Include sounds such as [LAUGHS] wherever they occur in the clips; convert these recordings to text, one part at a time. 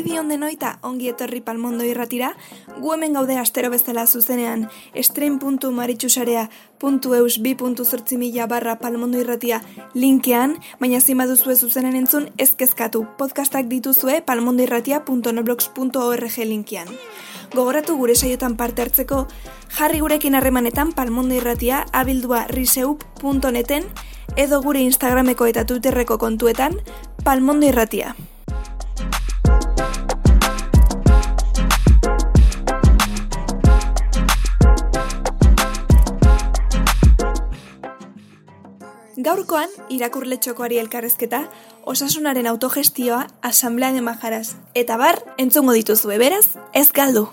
Eguerdi on denoita ongi etorri palmondo irratira, gu hemen gaude astero bezala zuzenean, estrein.maritxusarea.eus bi.zortzi mila barra palmondo irratia linkean, baina zima duzue zuzenen entzun ezkezkatu, podcastak dituzue palmondoirratia.noblogs.org linkean. Gogoratu gure saiotan parte hartzeko, jarri gurekin harremanetan palmondo irratia abildua riseup.neten, edo gure Instagrameko eta Twitterreko kontuetan, palmondo irratia. Gaurkoan, irakurle txokoari elkarrezketa, osasunaren autogestioa, asamblean emajaraz, eta bar, entzungo dituzue eh, beraz, ez galdu!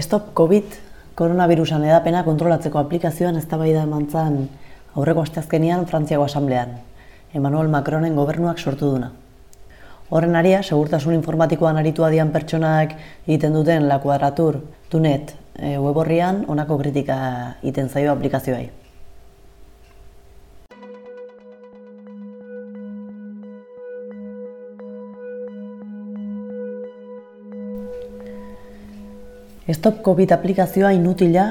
Stop COVID koronavirusan edapena kontrolatzeko aplikazioan eztabaida eman zen aurreko asteazkenean Frantziako asamblean. Emmanuel Macronen gobernuak sortu duna. Horren aria, segurtasun informatikoan aritu adian pertsonak egiten duten la kuadratur tunet e, web horrian kritika egiten zaio aplikazioai. Stop COVID aplikazioa inutila,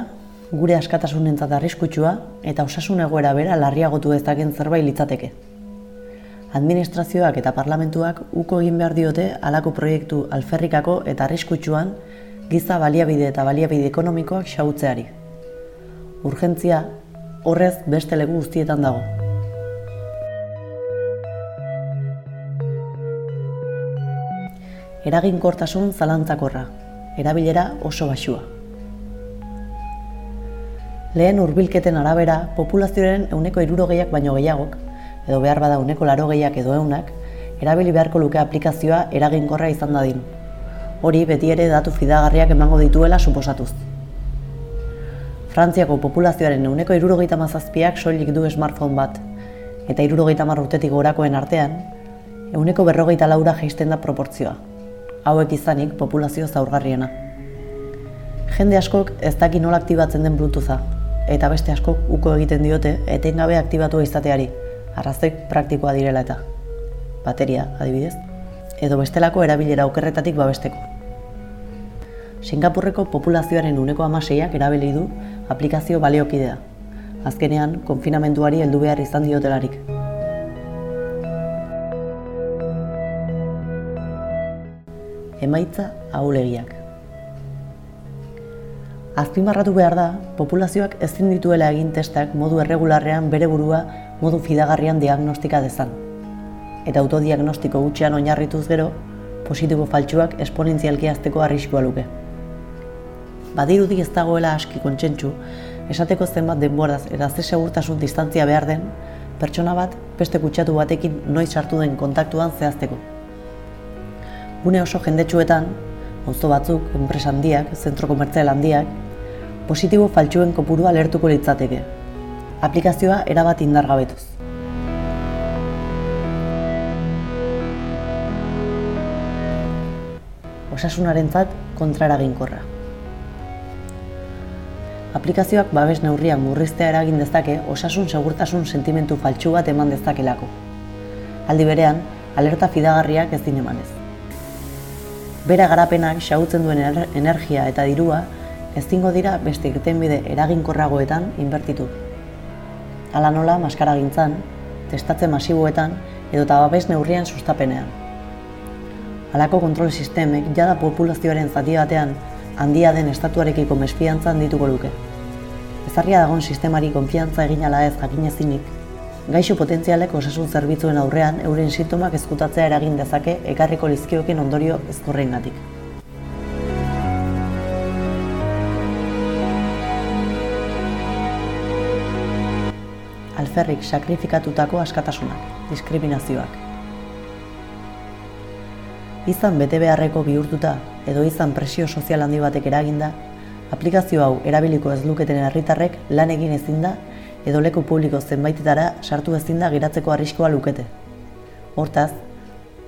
gure askatasunentzat arriskutsua eta osasun egoera bera larriagotu dezaken zerbait litzateke. Administrazioak eta parlamentuak uko egin behar diote halako proiektu alferrikako eta arriskutsuan giza baliabide eta baliabide ekonomikoak xautzeari. Urgentzia horrez beste legu guztietan dago. Eraginkortasun zalantzakorra, erabilera oso basua. Lehen hurbilketen arabera, populazioaren euneko irurogeiak baino gehiagok, edo behar bada uneko laro gehiak edo eunak, erabili beharko luke aplikazioa eraginkorra izan dadin. Hori beti ere datu fidagarriak emango dituela suposatuz. Frantziako populazioaren euneko irurogeita mazazpiak soilik du smartphone bat, eta irurogeita marrutetik gorakoen artean, euneko berrogeita laura geisten da proportzioa hauek izanik populazio zaurgarriena. Jende askok ez daki nola aktibatzen den Bluetootha, eta beste askok uko egiten diote etengabe aktibatu izateari, arrazoik praktikoa direla eta. Bateria, adibidez, edo bestelako erabilera okerretatik babesteko. Singapurreko populazioaren uneko amaseiak erabili du aplikazio baliokidea. Azkenean, konfinamenduari heldu behar izan diotelarik. Emaitza ahulegiak. Azpimarratu behar da, populazioak ezin dituela egin testak modu erregularrean bere burua modu fidagarrian diagnostika dezan. Eta autodiagnostiko gutxean oinarrituz gero, positibo faltsuak esponentzialki azteko arriskua luke. Badirudi ez dagoela aski kontsentsu, esateko zenbat denboraz eta ze segurtasun distantzia behar den, pertsona bat beste kutsatu batekin noiz sartu den kontaktuan zehazteko gune oso jendetsuetan, auzo batzuk, enpresa handiak, zentro komertzial handiak, positibo faltsuen kopurua lertuko litzateke. Aplikazioa erabat indargabetuz. Osasunarentzat kontraraginkorra. Aplikazioak babes neurriak murriztea eragin dezake osasun segurtasun sentimentu faltsu bat eman dezakelako. Aldi berean, alerta fidagarriak ez din emanez bera garapenak xautzen duen energia eta dirua ezingo dira beste irtenbide eraginkorragoetan inbertitu. Hala nola, maskara gintzan, testatze masiboetan edo eta babes neurrian sustapenean. Halako kontrol sistemek jada populazioaren zati batean handia den estatuarekiko mesfiantzan dituko luke. Ezarria dagoen sistemari konfiantza egin ala ez jakinezinik, gaixo potentzialek osasun zerbitzuen aurrean euren sintomak ezkutatzea eragin dezake ekarriko lizkioken ondorio ezkorreingatik. Alferrik sakrifikatutako askatasunak, diskriminazioak. Izan bete beharreko bihurtuta edo izan presio sozial handi batek eraginda, aplikazio hau erabiliko ez luketen herritarrek lan egin ezin da edo leku publiko zenbaitetara sartu ezin da geratzeko arriskoa lukete. Hortaz,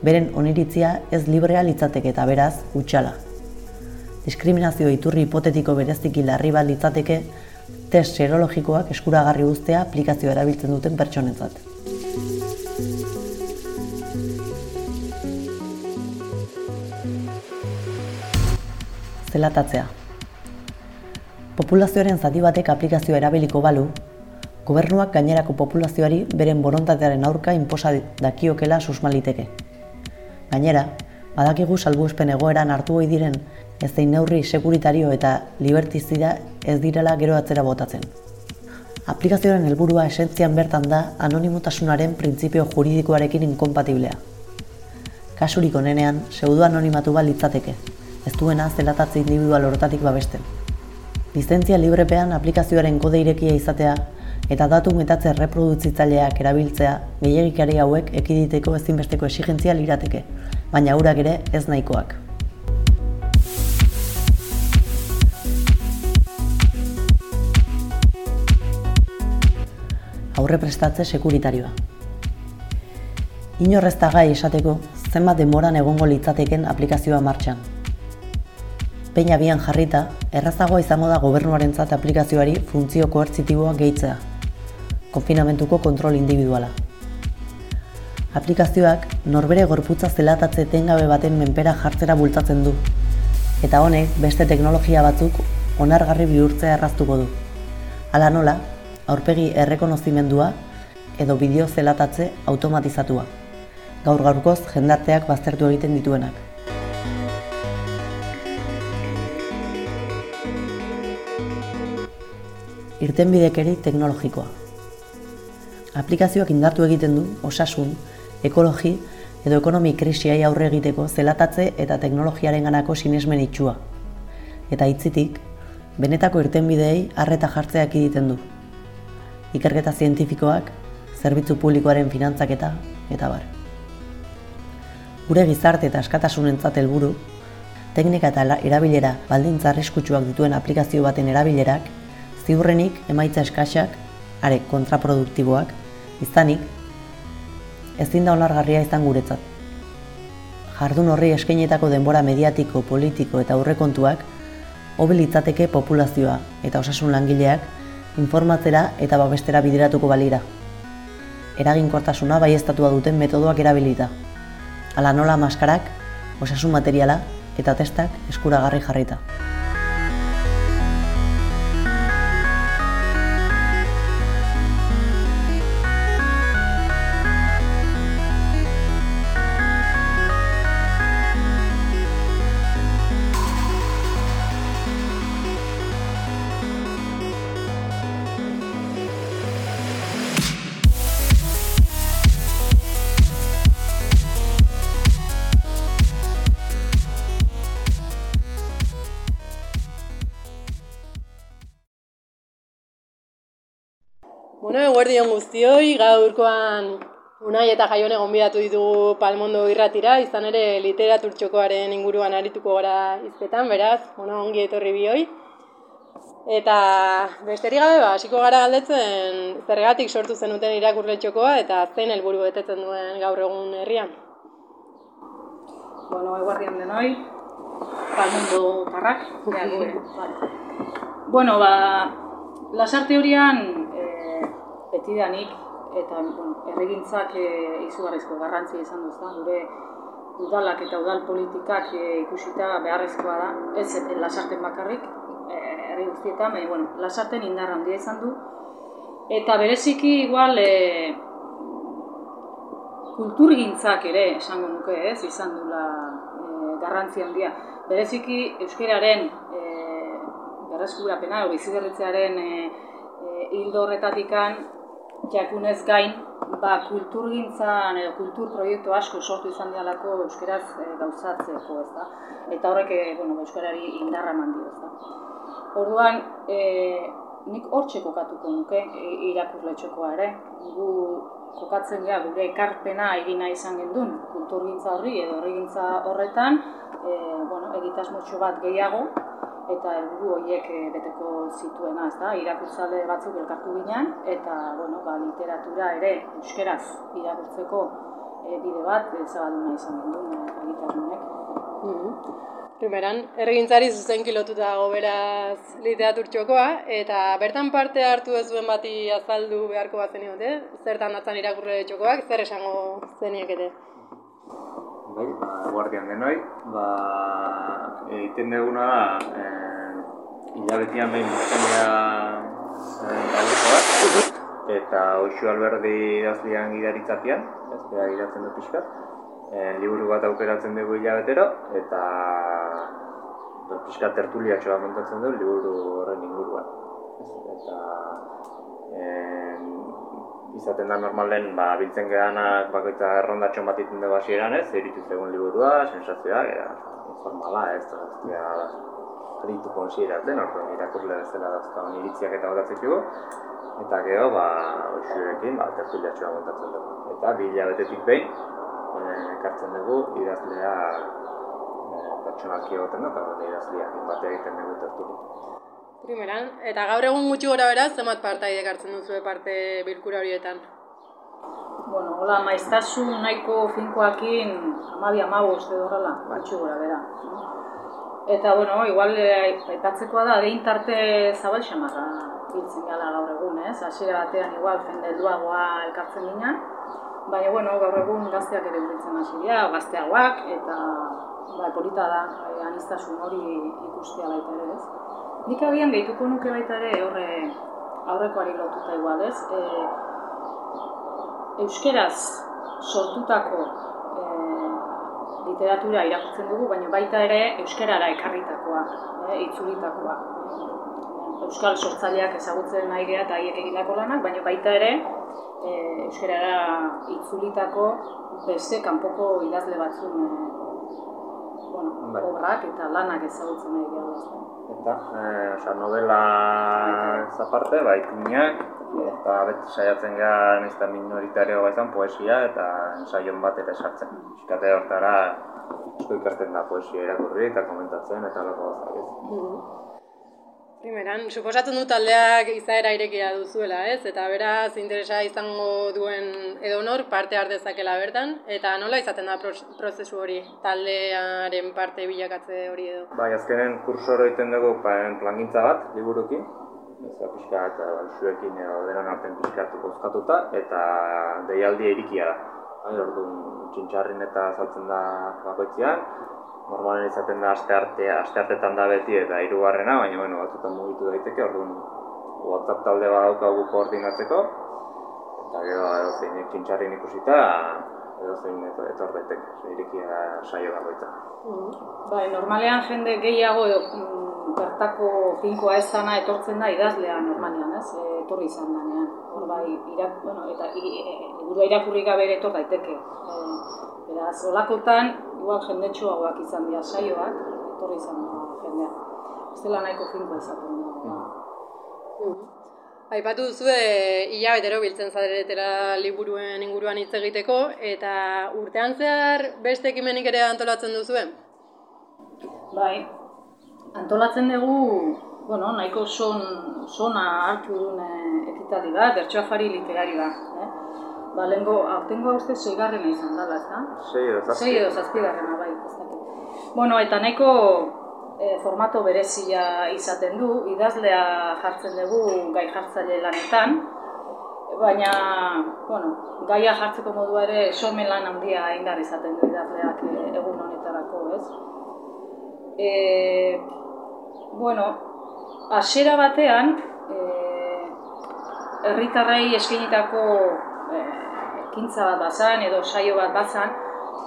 beren oniritzia ez librea litzateke eta beraz, utxala. Diskriminazio iturri hipotetiko bereziki larri bat litzateke, test serologikoak eskuragarri guztea aplikazio erabiltzen duten pertsonentzat. Zelatatzea. Populazioaren zati batek aplikazio erabiliko balu, gobernuak gainerako populazioari beren borontatearen aurka inposa dakiokela susmaliteke. Gainera, badakigu salbuespen egoeran hartu hoi diren ez zein neurri sekuritario eta libertizida ez direla gero atzera botatzen. Aplikazioaren helburua esentzian bertan da anonimotasunaren printzipio juridikoarekin inkompatiblea. Kasurik onenean, pseudo anonimatu bat litzateke, ez duena zelatatze individual horretatik babesten. Lizentzia librepean aplikazioaren kode irekia izatea eta datu metatze reproduzitzaileak erabiltzea gehiagikari hauek ekiditeko ezinbesteko esigentzia lirateke, baina urak ere ez nahikoak. aurre prestatze sekuritarioa. Inorrezta gai esateko, zenbat demoran egongo litzateken aplikazioa martxan. Peina bian jarrita, errazagoa izango da gobernuarentzat aplikazioari funtzio koertzitiboa gehitzea konfinamentuko kontrol individuala. Aplikazioak norbere gorputza zelatatze etengabe baten menpera jartzera bultzatzen du, eta honek beste teknologia batzuk onargarri bihurtzea erraztuko du. Hala nola, aurpegi errekonozimendua edo bideo zelatatze automatizatua. Gaur gaurkoz jendarteak baztertu egiten dituenak. Irtenbidekeri teknologikoa. Aplikazioak indartu egiten du osasun, ekologi edo ekonomi krisiai aurre egiteko zelatatze eta teknologiaren ganako sinesmen itxua. Eta hitzitik, benetako irtenbideei harreta jartzeak egiten du. Ikerketa zientifikoak, zerbitzu publikoaren finantzaketa eta bar. Gure gizarte eta askatasunentzat helburu, teknika eta erabilera baldintza arriskutsuak dituen aplikazio baten erabilerak, ziurrenik emaitza eskaxak, are kontraproduktiboak, izanik, ezin da onargarria izan guretzat. Jardun horri eskainetako denbora mediatiko, politiko eta aurrekontuak hobe litzateke populazioa eta osasun langileak informatzera eta babestera bideratuko balira. Eraginkortasuna baieztatua duten metodoak erabilita. Hala nola maskarak, osasun materiala eta testak eskuragarri jarrita. Bueno, eguerdion guztioi, gaurkoan Unai eta Jaione gonbidatu ditugu Palmondo irratira, izan ere literatur txokoaren inguruan arituko gara izketan, beraz, bueno, ongi etorri bioi. Eta besterik gabe, ba, hasiko gara galdetzen zergatik sortu zenuten irakurle txokoa eta zein helburu betetzen duen gaur egun herrian. Bueno, eguardian denoi, palmundo tarrak, ja, [LAUGHS] gure, vale. Bueno, ba, lasarte horian betidanik eta bueno, erregintzak e, izugarrizko garrantzia izan du, ezta? gure udalak eta udal politikak e, ikusita beharrezkoa da, ez e, lasarten bakarrik, e, herri guztietan, baina, bueno, lasarten indar handia izan du, eta bereziki igual e, kulturgintzak ere esango nuke, ez, izan dula e, garrantzi handia. Bereziki euskararen e, berreskurapena edo biziberritzearen e, e, hildo horretatikan jakunez gain, ba, kulturgintzan edo kultur proiektu asko sortu izan dialako euskeraz e, gauzatzeko, ez da? Eta horrek, e, bueno, euskarari indarra eman dio, ez da? Orduan, e, nik hortxe kokatuko nuke e, irakurle txokoa ere. Gu kokatzen gea gure ekarpena egina izan gendun kulturgintza horri edo herrigintza horretan, e, bueno, egitasmotxo bat gehiago eta helburu horiek e, beteko zituena, ez da, irakurtzale batzuk elkartu ginen, eta, bueno, ba, literatura ere euskeraz irakurtzeko e, bide bat e, zabaldu nahi izan gendun e, egitasmonek. Primeran, erregintzari zuzenki lotuta dago beraz literatur txokoa, eta bertan parte hartu ez duen bati azaldu beharko bat zeniote, zertan datzan irakurre txokoak, zer esango zeniekete. Bai, ba, guardian denoi, ba, egiten duguna da, eh, hilabetean behin mozkenia bat, eta Oixu Alberdi idazlian gidaritzatean, ez bera gidatzen du pixkat, eh, liburu bat aukeratzen dugu hilabetero, eta pixkat tertuliatxoa montatzen du liburu horren inguruan. Eta eh, izaten da normalen, ba, biltzen gedanak bakoitza errondatxon bat iten dugu hasieran ez, eritu zegoen liburua, sensazioak, era, informala ez, da, ez dira, aritu konsideratzen, orduan irakurle bezala dauzkagun iritziak eta botatzen dugu, eta gero, ba, oixurekin, ba, tertuliatxoa montatzen dugu. Eta bi hilabetetik behin, eh, ekartzen dugu, idazlea eh, pertsonalki egoten da, eta gure idazleak bat egiten dugu tertulia. Primeran, eta gaur egun gutxi gora beraz, zenbat partaidek hartzen duzu parte bilkura horietan? Bueno, hola, maiztasun nahiko finkoakin amabi amabost edo horrela, gutxi gora bera. Eta, bueno, igual eh, aipatzekoa da, dein tarte zabal xamarra biltzen gala gaur egun, ez? Hasiera batean igual jende helduagoa elkartzen ginen, baina, bueno, gaur egun gazteak ere biltzen hasi dira, gazteagoak, eta ba, polita da, eh, anistasun hori ikustea baita ere, ez? Nik agian gehituko nuke baita ere horre aurrekoari lotuta igual, ez? E, euskeraz sortutako e, literatura irakurtzen dugu, baina baita ere euskarara ekarritakoa, e, itzulitakoa. Euskal sortzaileak ezagutzen nahi geha eta haiek egindako lanak, baina baita ere e, euskarara itzulitako beste kanpoko idazle batzun e, bueno, Bai. obrak eta lanak ezagutzen nahi geha. Eta, eh, osea, novela ez aparte, bai, minak, eta beti saiatzen gara nahiz eta minoritarioa izan poesia eta ensaion bat ere sartzen. Piskate hortara asko ikasten da poesia irakurri eta komentatzen eta loko gozak ez. Primeran, suposatu du taldeak izaera irekia duzuela, ez? Eta beraz, interesa izango duen edonor parte har dezakela bertan, eta nola izaten da pro- prozesu hori, taldearen parte bilakatze hori edo? Bai, azkenen kursoro egiten dugu plangintza bat, liburukin, ez da pixka eta zuekin edo denon artean pixkatu bozkatuta, eta deialdi irikia da. Bai, orduan txintxarrin eta saltzen da bakoitzean, normalen izaten da aste arte, aste artetan da beti eta hirugarrena, baina bueno, batzutan mugitu daiteke, orduan WhatsApp talde bat daukagu koordinatzeko, eta gero edozein txintxarrin ikusita, edozein etor, etor daiteke, da saio bakoitza. Bai, normalean jende gehiago mm, bertako finkoa ez dana etortzen da idazlea normalean, ez? E, etorri izan danean. Hor bai, irak, bueno, eta i- e, liburua irakurri gabe ere etor daiteke. E, beraz, olakotan, igual jendetsuagoak izan dira saioak, etorri izan da jendea. Ez dela nahiko finkoa izaten da. ba. Aipatu duzu hilabetero biltzen zaretela liburuen inguruan hitz egiteko, eta urtean zehar beste ekimenik ere antolatzen duzuen? Bai, antolatzen dugu, bueno, nahiko son, sona hartu duen eh, ekitaldi bat, bertsoafari literarioa. Eh? Ba, lehenko, aurtengo uste seigarrena izan dela, ez da? Sei edo zazpi. Sei edo zazpigarrena, bai, ez dakit. Bueno, eta nahiko eh, formato berezia izaten du, idazlea jartzen dugu gai jartzaile lanetan, baina, bueno, gaia jartzeko modua ere sormen lan handia indar izaten du idazleak eh, egun honetarako, ez? E, bueno, hasiera batean, e, herritarrei eskainitako e, ekintza bat bazan edo saio bat bazan,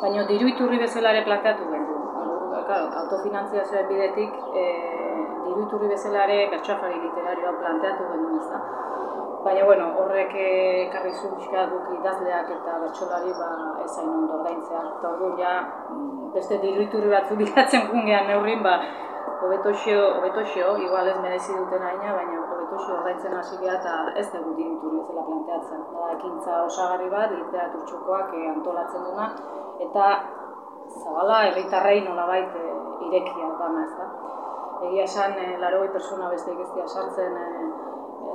baina diru iturri bezala ere planteatu gendu. Claro, autofinantziazioen bidetik e, diru iturri bezala ere bertsoafari literarioa planteatu gendu ez da. Baina, bueno, horrek eh, ekarri zuen pixka guk idazleak eta bertsolari ba, ezain ondo ordaintzea. Eta orduan ja, mm, beste diru iturri batzu [LAUGHS] bilatzen gungean neurrin, ba, hobetoxo, hobetoxo, igual ez merezi duten aina, baina hobetoxo ordaintzen hasi geha eta ez dugu diru iturri bezala planteatzen. Da, ekintza osagarri bat, literaturtxokoak eh, antolatzen duna, eta zabala herritarrei nolabait e, irekia dana, ez da. Egia esan, e, larogei persona beste dira sartzen, e,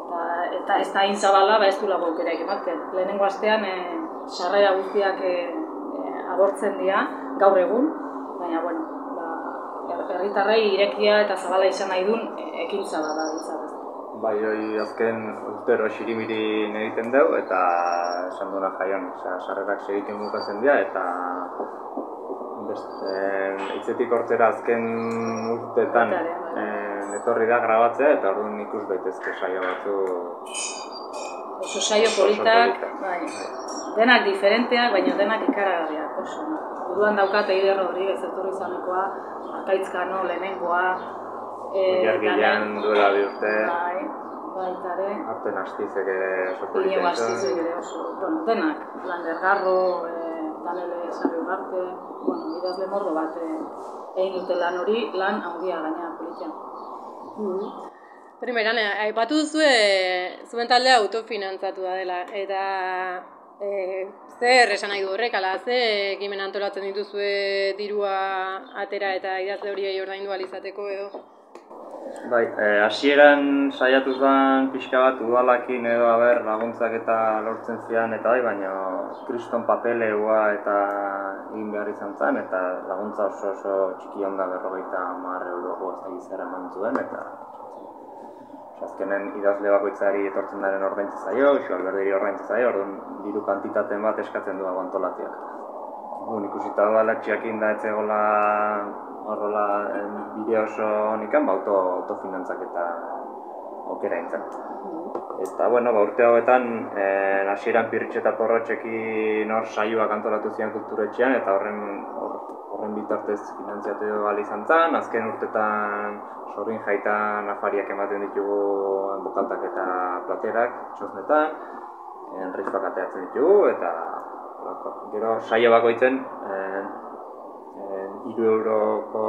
eta, eta ez da hain zabala, ba ez du lago aukerarik ematen. Lehenengo astean, e, sarrera guztiak e, e, agortzen dira, gaur egun, baina, bueno, ba, her- herritarrei irekia eta zabala izan nahi duen ekintza bat da, da. Bai, hoi azken urtero xirimirin egiten dugu eta esan duena jaion, osea, sarrerak segiten bukatzen dira eta beste, hitzetik hortzera azken urteetan Baita ere, bai. eh, etorri da grabatzea eta orduan ikus daitezke saio batzu Oso saio politak, politak. bai, denak diferenteak, baina denak ikaragarriak, oso. Buruan daukat Eider Rodriguez etorri izanekoa, Akaitzkano lehenengoa, eh, Daniel- duela bi urte, Bai, baita ere. arten astizek ere oso polita Inigo izan. Astizek ere oso, bueno, denak, Lander Garro, eh, Danele Sarri Ugarte, bueno, idazle mordo bat eh, egin dute lan hori, lan handia gaina politia. Primeran, eh, aipatu duzu zuen taldea autofinantzatua dela, eta e, zer esan nahi du horrek, ala, ze ekimen antolatzen dituzue dirua atera eta idazle horiei ordaindu ahal izateko edo? Bai, eh, hasieran saiatu zen pixka bat udalakin edo haber laguntzak eta lortzen zian eta bai, baina kriston papeleua eta egin behar izan zen eta laguntza oso oso txiki onda berrogeita hamar euroko ez da gizara eman zuen eta azkenen idazle bakoitzari etortzen daren ordaintza zaio, iso alberdiri ordaintza zaio, orduan diru kantitaten bat eskatzen du antolatiak. Gun ikusita da txiakin da etzegola horrela bideo oso honikan, ba, auto, autofinantzak eta okera intzen. Eta, bueno, ba, urte hauetan, eh, hasieran pirritxe eta porrotxekin hor saioak antolatu zian kulturetxean, eta horren hor, horren bitartez finantziatu gali izan zen, azken urtetan sorrin jaitan afariak ematen ditugu bokaltak eta platerak, txosnetan, enrifak ateatzen ditugu, eta gero saio bakoitzen, eh, iru euroko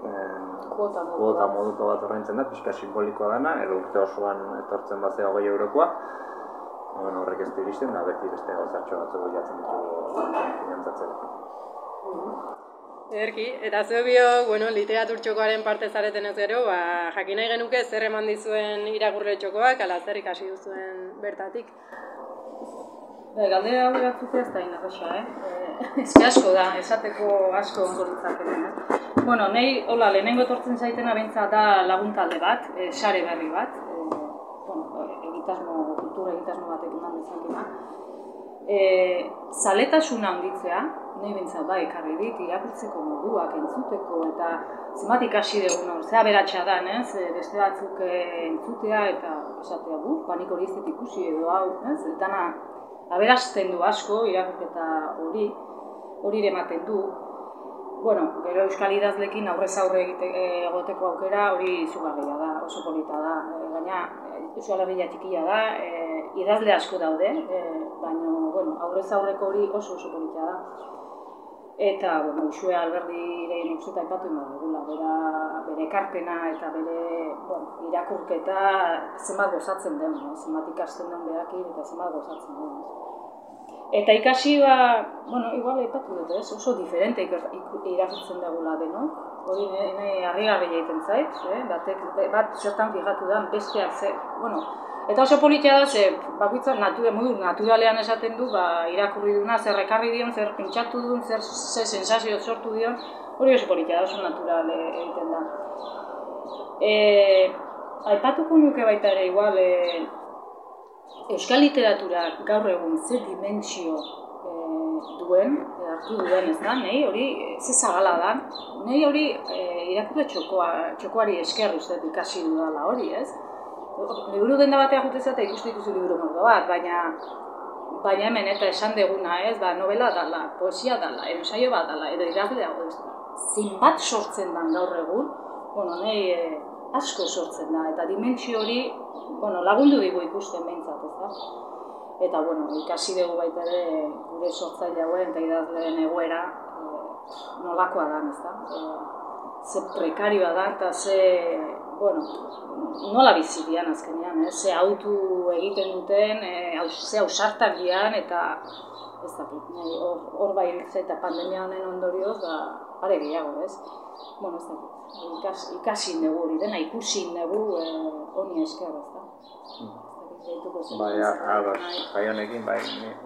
Kuota moduko kuota bat. moduko bat ordaintzen da, pixka simbolikoa dana, edo urte osoan etortzen bat hogei eurokoa. Bueno, horrek ez du iristen, da beti beste gauzatxo batzu bilatzen ditugu finantzatzen. Ederki, eta zeu bio, bueno, literatur txokoaren parte zareten ez gero, ba, jakin nahi genuke zer eman dizuen irakurle txokoak, ala zer ikasi duzuen bertatik. Bai, galdera hau eratzutea ez da inarresa, eh? eh ez asko da, esateko asko ongo ditzaketen, eh? Bueno, nahi, hola, lehenengo etortzen zaitena bentsa da laguntalde bat, eh, sare berri bat, eh, bueno, eh, egitasmo, kultura egitasmo batek eman dezakena. Eh, zaletasuna handitzea, nahi bentsa bai, ekarri dit, irakurtzeko moduak, entzuteko, eta zenbat ikasi dugun hor, zea beratxa da, ez? Eh, beste batzuk eh, entzutea eta esatea bu, panik hori ez ikusi edo hau, ez? Dana aberasten du asko irakurketa hori, hori ematen du. Bueno, gero euskal idazlekin aurrez aurre e, egoteko aukera hori izugarria da, oso polita da. E, baina Euskal Herria txikia da, e, idazle asko daude, e, baina bueno, aurrez aurreko hori oso oso polita da. Eta, bueno, Usue Alberdiren uste eta aipatu ingo dugula, bera, bere ekarpena eta bere bueno, irakurketa zenbat gozatzen den, eh? zenbat ikasten den behakin eta zenbat gozatzen den. Eta ikasi ba, bueno, igual aipatu dut, ez? oso diferente iker- ik- irakurtzen dugula denok. Hori nahi harrigarria egiten zait, eh? Batek, bat zertan fijatu da, besteak ze, bueno, Eta oso politia da, ze bakoitzak natura, modu naturalean esaten du, ba, irakurri duna, zer ekarri dion, zer pentsatu duen, zer, zer sensazio sortu dion, hori oso politia da, oso natural egiten da. E, aipatuko nuke baita ere, igual, e, euskal literaturak gaur egun ze dimentsio duen, hartu duen ez da, nahi hori e, ze zagala da, nahi hori e, irakurre txokoa, txokoari esker uste ikasi dudala hori, ez? Liburu denda batean jute zate ikustu ikusi liburu mordo bat, baina baina hemen eta esan deguna, ez, ba, novela dala, poesia dala, ensaio bat dala, edo idazle dago, ez zinbat sortzen dan gaur egun, bueno, nahi e, asko sortzen da, eta dimentsio hori, bueno, lagundu digu ikusten behintzat, ez da? Eta, bueno, ikasi dugu baita ere gure sortzaile hauen eta idazleen egoera e, nolakoa da, ez da? E, ze prekarioa da eta ze, bueno, nola bizi dian azkenean, eh? ze autu egiten duten, e, ze ausartak dian eta ez nahi, hor, hor bai eta pandemia honen ondorioz, ba, are gehiago, ez? Bueno, ez dakit, ikas, ikasi dugu hori dena, ikusi dugu e, honi esker, ez da? Ez. Bai, ados, bai honekin, bai,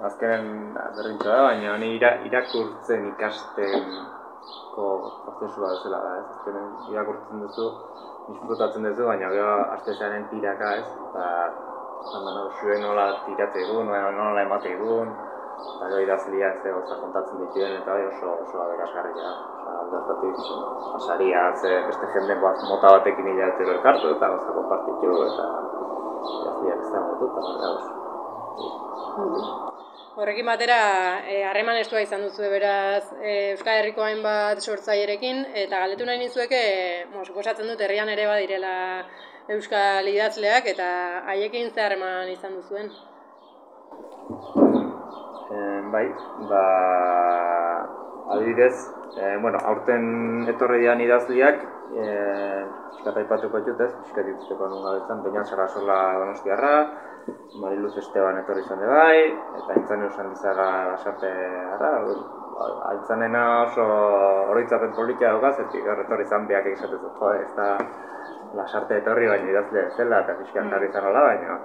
azkenen berdintxo da, baina ni ira, irakurtzen ikastenko prozesua bezala da, ez? Azkenen irakurtzen duzu, disfrutatzen duzu, baina gero artesaren tiraka, ez? Eta, zan no, zuen nola tiratze egun, nola, emate egun, eta gero idazliak ze gauza kontatzen dituen, eta bai oso, oso aberasgarria da. Osa, aldaztatik, pasaria, ze beste jende mota batekin hilatero elkartu, eta gauza konpartitu, eta idazliak eta gauz. Horrekin batera, eh, harreman estua izan duzu beraz eh, Euskal Herriko hainbat sortzailerekin, eta galdetu nahi nizueke, bueno, suposatzen dut herrian ere badirela Euskal idazleak, eta haiekin ze harreman izan duzuen. Eh, bai, ba, adibidez, eh, bueno, aurten etorri dian idazliak, eh, piskat aipatuko ditut ez, piskat ikusteko nun gabetzen, Beñat Sarasola Donostiarra, Mariluz Esteban etorri izan de bai, eta intzan eusan dizaga lasarte harra, altzanena oso oroitzapen politia dauka, zertik erretorri zan behak egizatzen zut, jo, ez da lasarte etorri baina idazle zela eta pixkan jarri zan hola, baina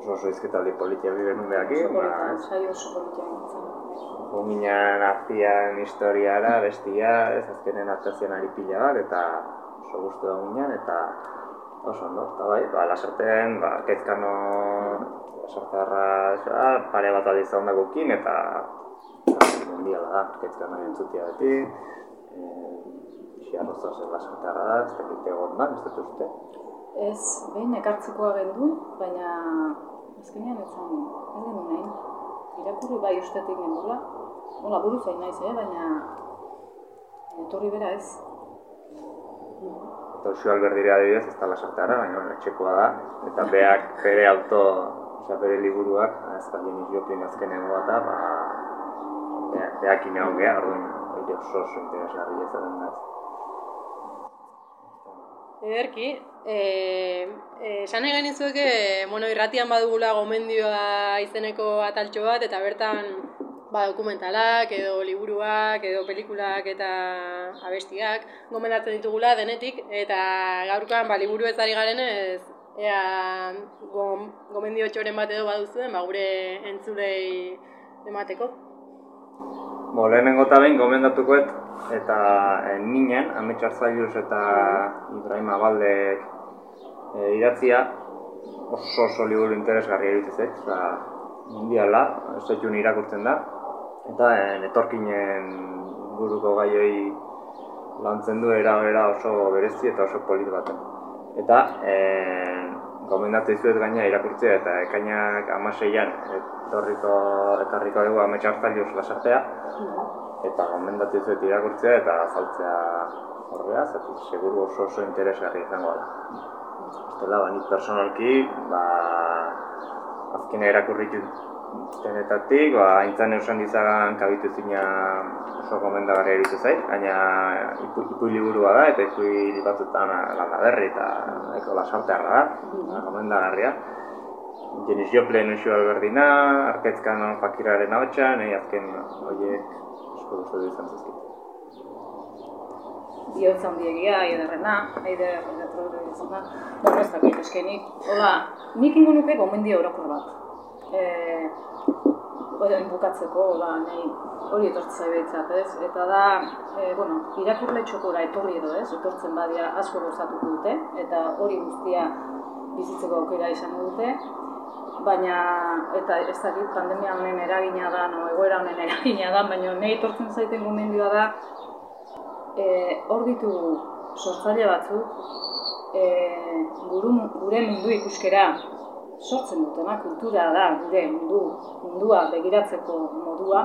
oso oso izketaldi politia bibe nun behaki, ba, ez. Saio oso politia Gominan artian historiara, bestia, ez azkenen atazien ari pila bat, eta oso guztu da ginen, eta oso ondo, eta bai, ba, lasartean, ba, kezkano, da, pare bat aldiz da ondakokin, eta mundiala da, kezkano entzutia beti, eh, xiarroza zer lasartearra da, ez dakit egon da, ez dut uste. Ez, behin ekartzekoa gendu, baina azkenean ez zen, ez gendu nahi. Irakurri bai ustetik gendula. Hola, buru zain naiz, eh? baina etorri bera ez. Eta Uxu Alberdire adibidez, ez da lasartearra, baina etxekoa da, eta beak bere auto, osea bere liburuak, ez da Janis Joplin azkenengo bat da, ba, beak, geha, orduan, oso oso interesgarri izaten da. Ederki, eh, eh, esan egin izueke, bueno, irratian badugula gomendioa izeneko ataltxo bat, eta bertan ba, dokumentalak, edo liburuak, edo pelikulak eta abestiak gomendatzen ditugula denetik, eta gaurkoan ba, liburu ez ari garen ez, ea gom, gomendio txoren bat edo baduzuen, ba, gure entzulei emateko. Bo, lehenengo eta behin gomendatukoet, eta e, ninen, Ametsa Arzailuz eta Ibrahim Abaldek e, idatzia, oso oso liburu interesgarria iruditzen zait, eta mundiala, zetxun irakurtzen da, eta e, etorkinen guruko gaioi lantzen du era, era oso berezi eta oso polit baten. Eta e, gomendatu dizuet gaina irakurtzea eta ekainak amaseian etorriko, etorriko dugu Ametsa Arzailuz lasartea, eta gomendatu dizuet irakurtzea eta azaltzea horrea, zati seguru oso oso interesgarri izango da. Estela, ba, nik personalki, ba, azkena irakurri denetatik, ba, aintzan eusan dizagan kabitu zina oso gomendagarria eritu zait, baina ipu, ipu liburua da, eta ipu batzutan landa berri eta eko lasartearra da, ba, gomendagarria. Janis Joplin Uxu Alberdina, Arketzkan Fakiraren ahotsa, nahi azken horiek gustu izan zizkit. Biotza handiegia, aiderrena, aider retrograde izan da. Ez dakit, eskenik. Hola, nik ingo nuke gomendio orokor bat. Eh, Oden bukatzeko, hola, nahi hori etortzen zai behitzat, ez? Eta da, e, bueno, irakurle txokora etorri edo, ez? Etortzen badia asko gozatuko dute, eta hori guztia bizitzeko aukera izango dute. Baina, eta ez dakit, pandemia honen eragina da, no, egoera honen eragina da, baina nahi etortzen zaiten gomendioa da, e, hor ditugu sortzaile batzuk, e, guru, gure mundu ikuskera sortzen dutena, kultura da gure mundu, mundua begiratzeko modua,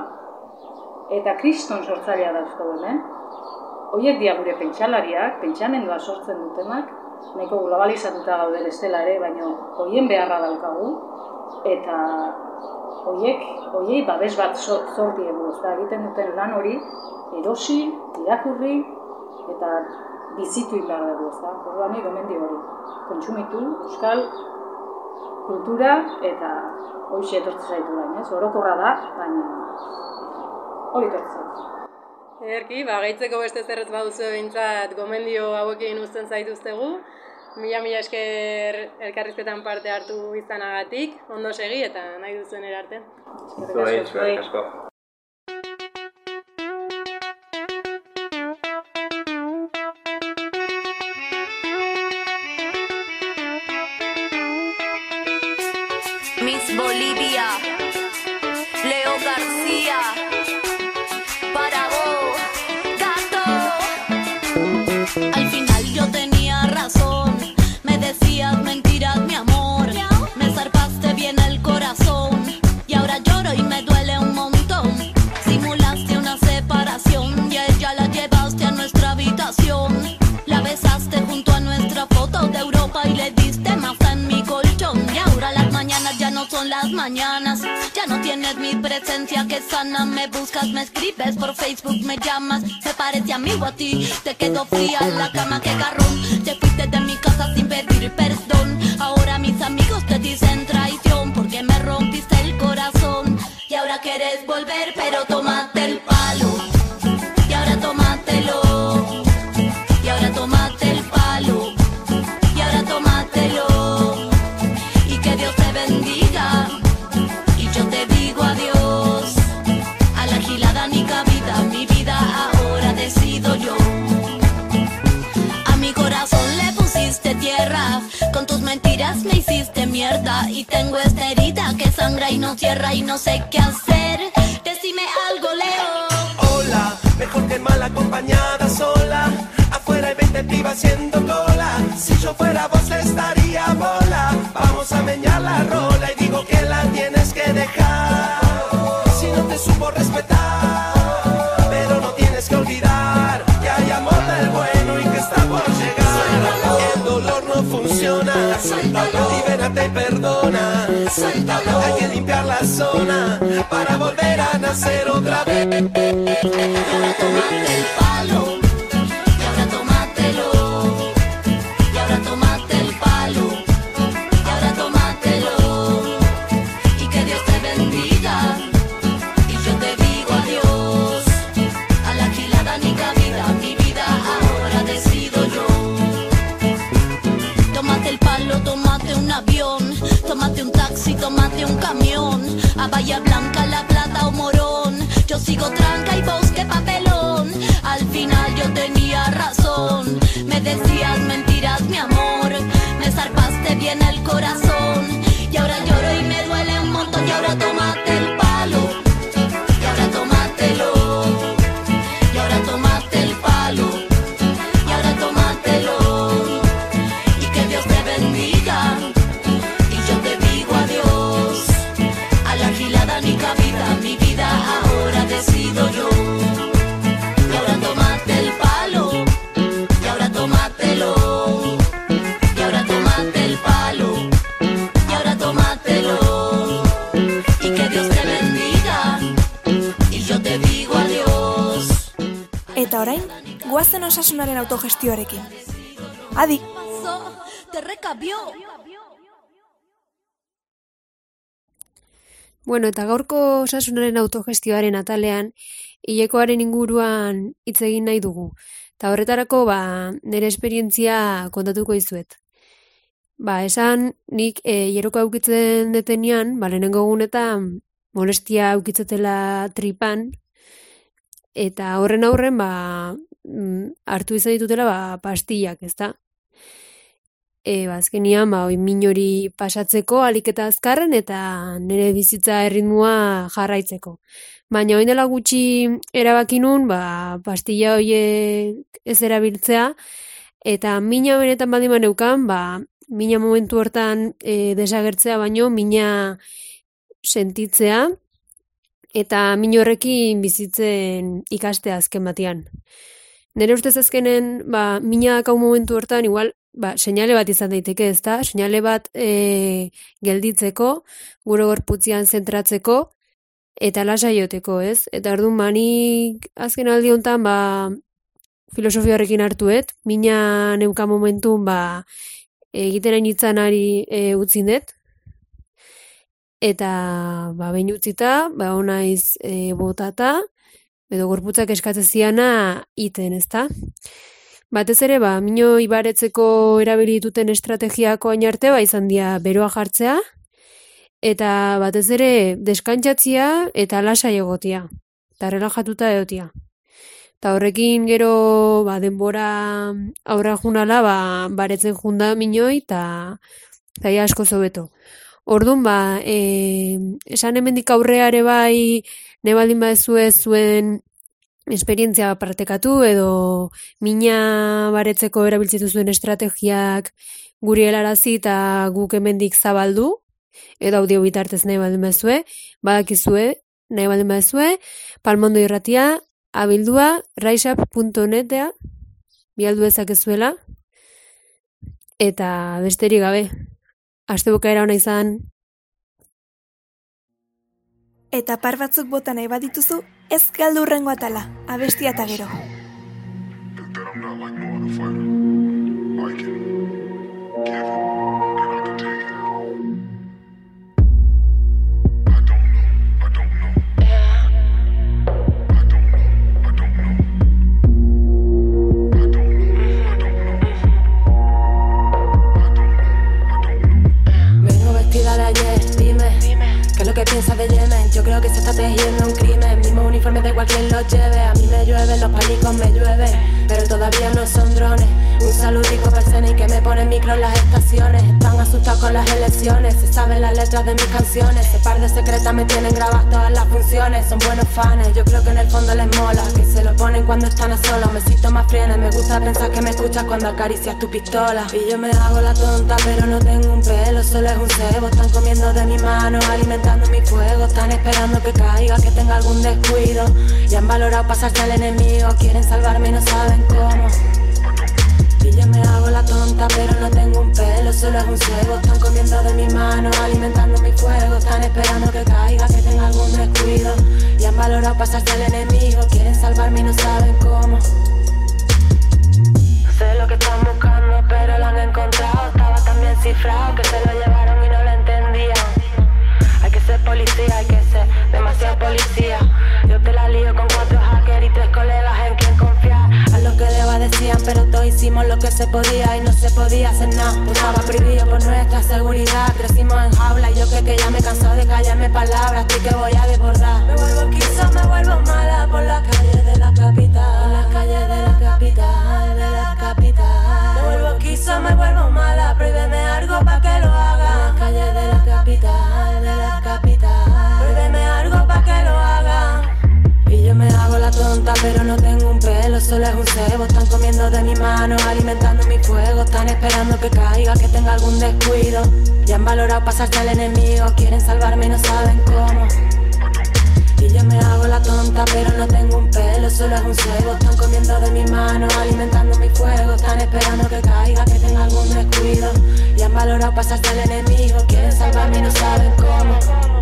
eta kriston sortzailea dauzko hemen. Hoiek dira gure pentsalariak, pentsamendua sortzen dutenak, nahiko globalizatuta gaude bestela ere, baina hoien beharra daukagu, eta hoiek, hoiei babes bat so, zor diegu, ez da, egiten duten lan hori, erosi, irakurri, eta bizitu behar dugu, ez da, orduan gomendi hori. Kontsumitu, euskal kultura eta hoxe etortzen zaitu baina, ez? Orokorra da, baina hori etortzen zaitu. Ederki, ba, gaitzeko beste zerrez baduzu behintzat gomendio hauekin uzten zaituztegu. Mila mila esker elkarrizketan parte hartu izanagatik, ondo segi eta nahi duzuen erarte. Zuei, eskerrik asko. Miss Bolivia, amigo a ti. Te quedo fría la cama, que garrón. Te fuiste de mi casa sin pedir perdón. Ahora mis amigos te dicen traición porque me rompiste el corazón. Y ahora quieres volver, pero tómate el palo. Sangra y no cierra y no sé qué hacer. Decime algo, Leo. Hola, mejor que mal acompañada sola. Afuera hay 20 pibas haciendo cola. Si yo fuera vos estaría bola. Vamos a meñar la rola y digo que la tienes que dejar. Si no te supo respetar, pero no tienes que olvidar que hay amor del bueno y que está por llegar. El dolor no funciona. Libérate y perdona. Guazen osasunaren autogestioarekin. Adi! Pasó, te recabió. Bueno, eta gaurko osasunaren autogestioaren atalean, hilekoaren inguruan hitz egin nahi dugu. Eta horretarako, ba, nire esperientzia kontatuko izuet. Ba, esan, nik e, hieroko aukitzen detenean, ba, lehenengo egunetan molestia aukitzetela tripan, eta horren aurren, ba, mm, hartu izan ditutela, ba, pastillak, ezta? E, ba, azkenian, ba, oi min hori pasatzeko alik eta azkarren eta nire bizitza erritmua jarraitzeko. Baina orain dela gutxi erabaki nun, ba, pastilla horiek ez erabiltzea, eta mina benetan baldin baneukan, ba, mina momentu hortan e, desagertzea baino, mina sentitzea, eta min horrekin bizitzen ikastea azken batean. Nire ustez azkenen, ba, mina dakau momentu hortan, igual, ba, seinale bat izan daiteke, ezta? Seinale bat e, gelditzeko, gure gorputzian zentratzeko, eta lasa joteko, ez? Eta orduan ba, nik azken aldi honetan, ba, filosofia horrekin hartuet, mina neuka momentun, ba, egiten hain itzanari e, utzin dut, eta, ba, behin utzita, ba, onaiz e, botata, edo gorputzak eskatzen ziana iten, ezta? Batez ere, ba, mino ibaretzeko erabili duten estrategiako hain arte, ba, izan dira beroa jartzea, eta batez ere deskantzatzia eta lasai egotia, eta relajatuta egotia. Eta horrekin gero ba, denbora aurra junala, ba, baretzen junda minoi, eta asko zobeto. Orduan, ba, e, esan hemendik aurreare bai, ne baldin badezue zuen esperientzia partekatu edo mina baretzeko erabiltzitu zuen estrategiak guri helarazi eta guk hemendik zabaldu edo audio bitartez nahi baldin badezue, badakizue, nahi baldin badezue, palmondo irratia, abildua, raisap.netea, bialdu ezakezuela, eta besterik gabe, aste bukaera ona izan, Eta par batzuk bota nahi badituzu, ez galdu urrengo atala, abestia eta gero. Vengo attesa a vedere de? Yo creo que se está tejiendo un crimen, mismo uniforme da igual quien lo lleve, a mí me llueven, los pánicos me llueven, pero todavía no son drones. Un saludico el y que me pone micro en las estaciones. Están asustados con las elecciones, se saben las letras de mis canciones. Ese par de secretas me tienen grabadas todas las funciones. Son buenos fans, yo creo que en el fondo les mola. Que se lo ponen cuando están a solas, me siento más frienes. Me gusta pensar que me escuchas cuando acaricias tu pistola. Y yo me hago la tonta, pero no tengo un pelo, solo es un cebo. Están comiendo de mi mano, alimentando mi fuego. Están esperando que caiga, que tenga algún descuido. Ya han valorado pasarse al enemigo, quieren salvarme y no saben cómo. Y yo me hago la tonta, pero no tengo un pelo, solo es un ciego. Están comiendo de mi mano, alimentando mi fuego. Están esperando que caiga, que tenga algún descuido. Y han valorado pasarse al enemigo, quieren salvarme y no saben cómo. Sé lo que están buscando, pero lo han encontrado. Estaba tan bien cifrado que se lo llevaron y no lo entendían. Hay que ser policía, hay que ser hicimos lo que se podía y no se podía hacer nada. Estaba prohibido por nuestra seguridad. Crecimos en jaula y yo que, que ya me cansado de callarme palabras. Estoy que voy a desbordar. Me vuelvo quiso, me vuelvo mala por las calles de la capital. Por las calles de la capital, de la capital. Me vuelvo quiso, me vuelvo mala. Prohíbeme algo pa' que lo haga. Por las calles de la capital, pero no tengo un pelo, solo es un cebo. Están comiendo de mi mano, alimentando mi fuego. Están esperando que caiga, que tenga algún descuido. Y han valorado pasarse al enemigo, quieren salvarme y no saben cómo. Y yo me hago la tonta, pero no tengo un pelo, solo es un cebo. Están comiendo de mi mano, alimentando mi fuego. Están esperando que caiga, que tenga algún descuido. Y han valorado pasarse al enemigo, quieren salvarme y no saben cómo.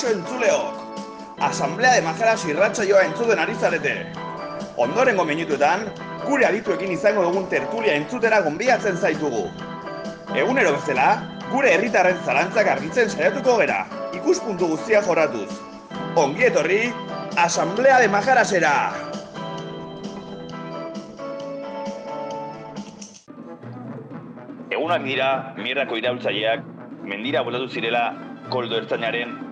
Kaixo entzuleok! Asamblea de Majaras irratsaioa entzuten ari zarete. Ondorengo minutuetan, gure adituekin izango dugun tertulia entzutera gonbiatzen zaitugu. Egunero bezala, gure herritarren zalantzak argitzen saiatuko gera, ikuspuntu guztia jorratuz. Ongi etorri, Asamblea de Majarasera! Egunak dira, mirrako iraultzaileak, mendira bolatu zirela koldo ertzainaren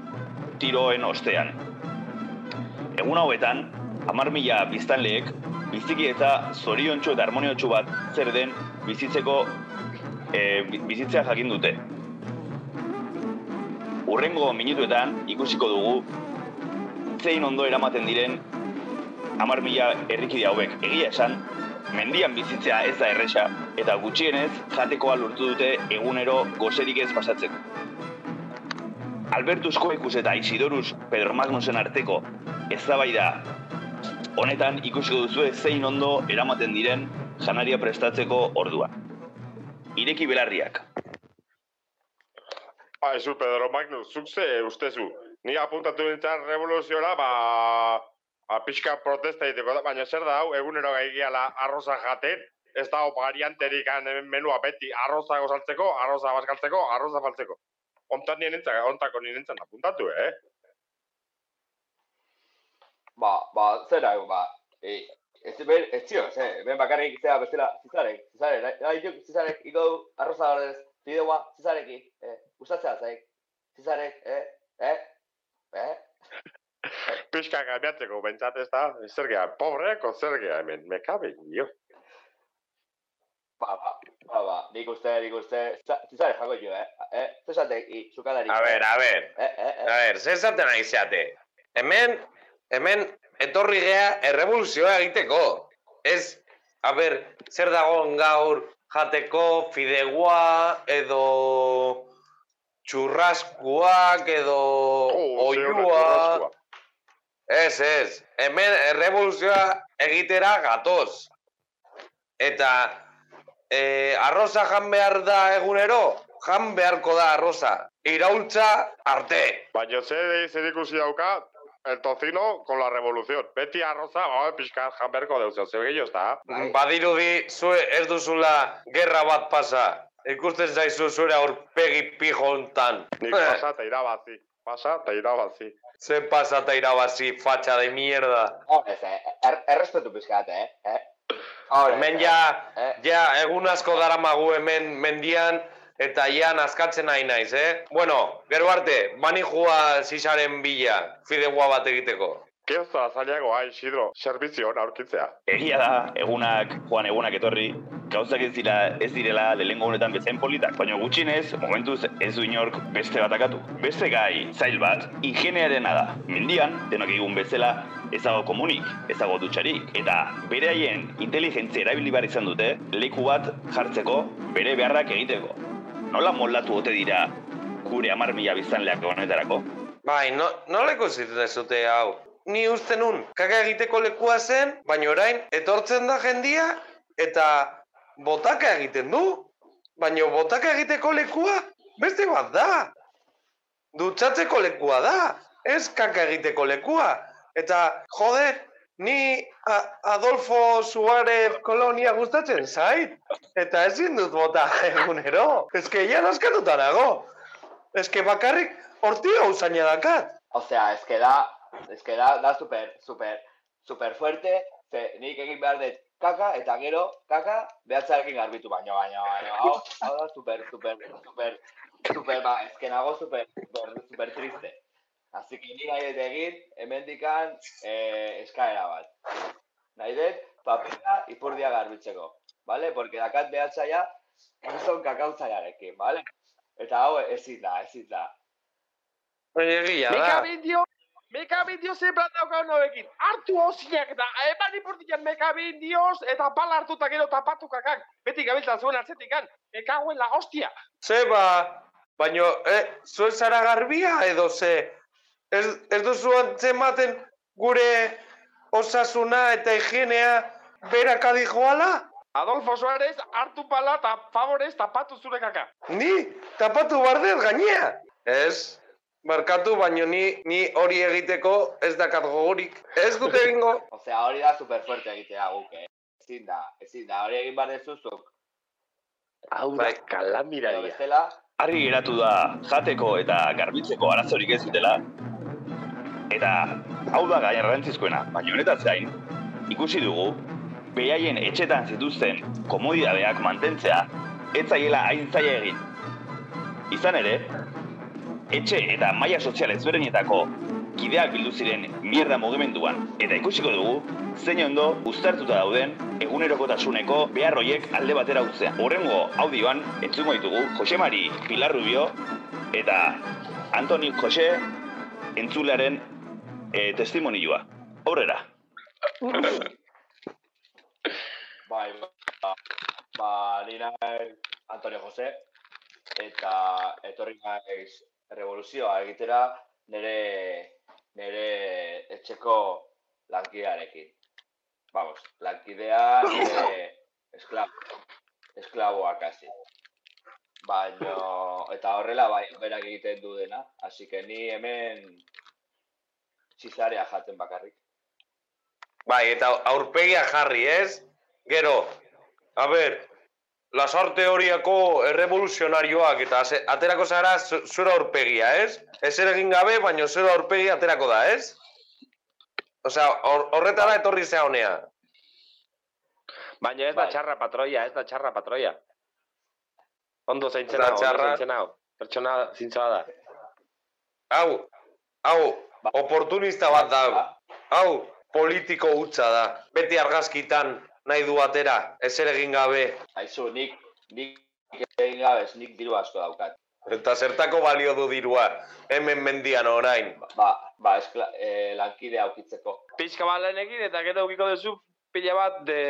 tiroen ostean. Egun hauetan, hamar mila biztanleek biziki eta zoriontsu eta harmoniotsu bat zer den bizitzeko e, bizitzea jakin dute. Urrengo minutuetan ikusiko dugu zein ondo eramaten diren hamar mila herrikide hauek. Egia esan, mendian bizitzea ez da erresa eta gutxienez jatekoa lortu dute egunero gozerik ez pasatzeko. Albertus Koekus eta Isidorus Pedro Magnusen arteko eztabaida honetan ikusiko duzue zein ondo eramaten diren janaria prestatzeko ordua. Ireki belarriak. Aizu, Pedro Magnus, zuk ze ustezu. Ni apuntatu nintzen revoluziora, ba, ba pixka protesta egiteko da, baina zer da hau, egunero gaigiala arroza jaten, ez da varianterik hemen menua beti arroza gozaltzeko, arroza baskaltzeko, arroza faltzeko. Ontan nien nintzen, ontako nien nintzen apuntatu, eh? Ba, ba, zera, ba, e, ez ben, ez zio, eh, ben bakarrik zera bestela, zizarek, zizarek, nahi, diuk, zizarek, iko arroza gordez, bideoa, zizareki, eh, gustatzea zaik, zizarek, eh, eh, eh, Pixka gabiatzeko, bentsat ez da, zer geha, pobreko zer geha hemen, me kabe, jo. ba, ba, nik uste, nik uste, za- zizarek jako jo, eh, eh, zesatek, i, sukalari, A ber, a ber, eh, eh, eh, a ber, zer zaten ari zeate? Hemen, hemen, etorri gea errevoluzioa egiteko. Ez, a ber, zer dagoen gaur jateko fidegua edo txurraskuak edo Oh, oiua. Ez, ez, hemen errevoluzioa egitera gatoz. Eta e, arroza jan behar da egunero, jan beharko da arroza. Iraultza arte. Baina zer, zer ikusi dauka, el tocino con la revolución. Beti arroza, ba, pixka janberko deuzio, zer gehiago ez da? Badirudi, zue ez duzula gerra bat pasa. ikusten zaizu zure aurpegi pijo hontan. Nik pasa eta irabazi. Pasa eta irabazi. Ze pasa eta irabazi, fatxa de mierda. Horrez, eh? Er, errespetu pizkat, eh? eh? Horrez, Hemen ja, ja, egun asko daramagu hemen mendian, eta ja nazkatzen nahi naiz, eh? Bueno, gero arte, bani jua zizaren bila, fidegua bat egiteko. Geuza zailago, ai, Isidro, servizio hona aurkitzea. Egia da, egunak, joan egunak etorri, gauzak ez dira ez direla lehengo honetan bezain politak, baina gutxienez, momentuz ez du inork beste bat akatu. Beste gai, zail bat, higienearena da. Mendian, denok egun bezala, ez dago komunik, ez dago dutxarik, eta bere haien inteligentzia erabili behar izan dute, leku bat jartzeko, bere beharrak egiteko. Nola moldatu ote dira gure amar mila biztanleak honetarako? Bai, no, noleko zute hau? Ni uste nun, kaka egiteko lekua zen, baina orain, etortzen da jendia, eta botaka egiten du. Baina botaka egiteko lekua, beste bat da. Dutxatzeko lekua da, ez kaka egiteko lekua. Eta, joder, ni A Adolfo Suarez kolonia gustatzen zait. Eta ezin dut bota [LAUGHS] egunero. Ez que ja naskatuta nago. Ez que bakarrik horti hau zaina dakat. Osea, que da, ez que da, da super, super, super fuerte, ze nik egin behar dut kaka, eta gero, kaka, behatzarekin garbitu baino, baino, baino, hau, hau da super, super, super, super, ba, ez que nago super, super, super triste. Así que ni nahi dut egin, hemendikan, eh, eskaera bat. Nahi dut, papera ipurdia garbitzeko, vale? Porque dakat behatzaia, gizon kakautzaiarekin, vale? Eta hau ezin da, ezin da. Egia Meka da. bindio, meka bindio ze plan daukau nobekin. Hartu hosiak eta eman ipurtikan meka bindioz eta pala hartuta gero tapatu kakak. Beti gabiltza zuen atzetikan. Meka la hostia. Ze ba, baino, eh, zuen zara garbia edo ze? Ez, ez duzu antzematen gure osasuna eta higienea berak adi joala? Adolfo Suárez hartu pala eta favorez tapatu zure kaka. Ni, tapatu bardez gainea. Ez, barkatu, baino ni, ni hori egiteko ez dakat gogorik. Ez dut egingo. [LAUGHS] Osea, hori da super fuerte egitea guk, eh? Ezin da, ezin da, hori egin behar dezuzuk. Hau da, kalamiraria. Bestela, Argi geratu da jateko eta garbitzeko arazorik ez dutela. Eta hau da gai garrantzizkoena, baina honetaz gain, ikusi dugu, behaien etxetan zituzten komodidadeak mantentzea, ez zaiela hain zaila egin. Izan ere, etxe eta maila sozial ezberdinetako kideak bildu ziren mierda mugimenduan eta ikusiko dugu zein ondo uztartuta dauden egunerokotasuneko behar horiek alde batera utzea. Horrengo audioan entzungo ditugu Jose Mari Pilar Rubio eta Antoni Jose entzularen e, testimonioa. Aurrera. [LAUGHS] bai, ba, ba, ni naiz Antonio Jose, eta etorri naiz revoluzioa egitera nire, nire etxeko lankidearekin. Vamos, lankidea nire esklabo, esklaboak hasi. Baina, eta horrela bai, berak egiten du dena, así que ni hemen txizarea jaten bakarrik. Bai, eta aurpegia jarri, ez? Gero, a ber, lasarte horiako errevoluzionarioak eta aterako zara zu- zure aurpegia, ez? Ez ere egin gabe, baina zure aurpegia aterako da, ez? Osea, hor- horretara etorri zea honea. Baina ez da txarra patroia, ez da txarra patroia. Ondo zaintzen hau, txarra. zaintzen hau. Pertsona zintzoa da. Hau, hau, oportunista bat da. Hau, politiko hutsa da. Beti argazkitan nahi du atera, ez ere egin gabe. Aizu, nik, nik egin gabez, nik diru asko daukat. Eta zertako balio du dirua, hemen mendian orain. Ba, ba, eskla, eh, lankide aukitzeko. Pixka bat lan egin eta gero ukiko duzu pila bat de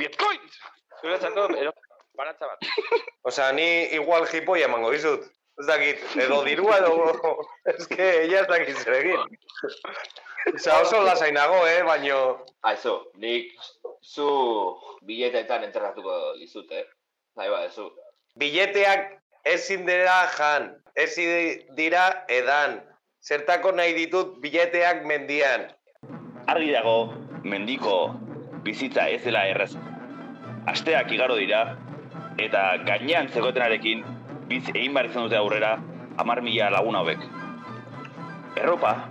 bitcoins. Zuretzako, ero, baratza bat. [LAUGHS] Osea, ni igual jipoia emango dizut. Ez dakit, edo dirua edo... [LAUGHS] Ez que, ella ez dakit zer egin. Osea, oso lasainago, eh, baino... Aizu, nik zu biletetan enterratuko dizut, eh? Nahi ba, zu. Bileteak ezin dira jan, ezin dira edan. Zertako nahi ditut bileteak mendian. Argi dago, mendiko bizitza ez dela errez. Asteak igaro dira, eta gainean zegoetenarekin biz egin behar izan dute aurrera hamar mila lagun hauek. Erropa,